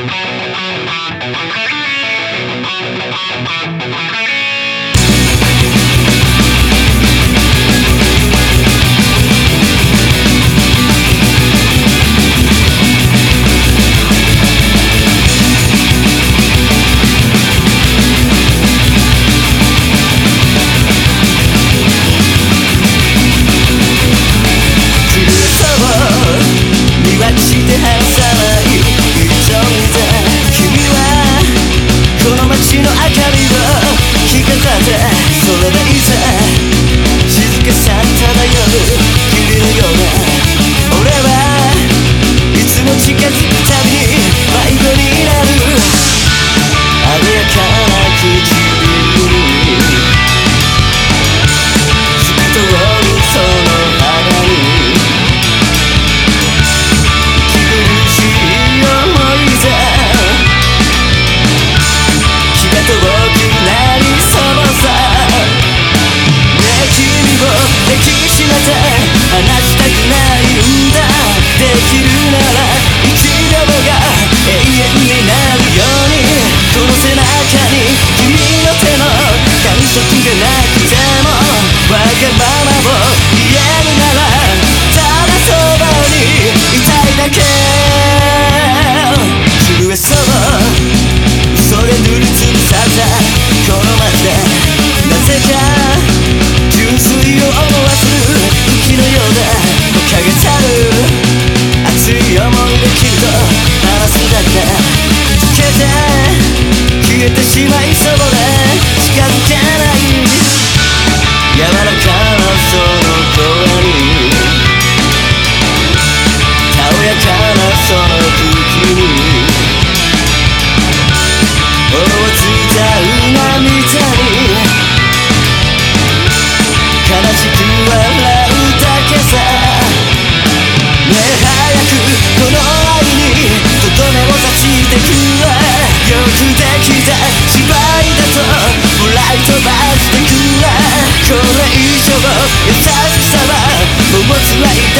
Thank you. 色がなくてもわがままを言えるならただそばにいたいだけ震えそう嘘で塗りつぶされたこの街でなぜか純粋を思わせる雪のような陰たる熱い思いできると話すだけ溶けて消えてしまいそうで近づけい飛ばしてくこれ以上優しさはもう辛い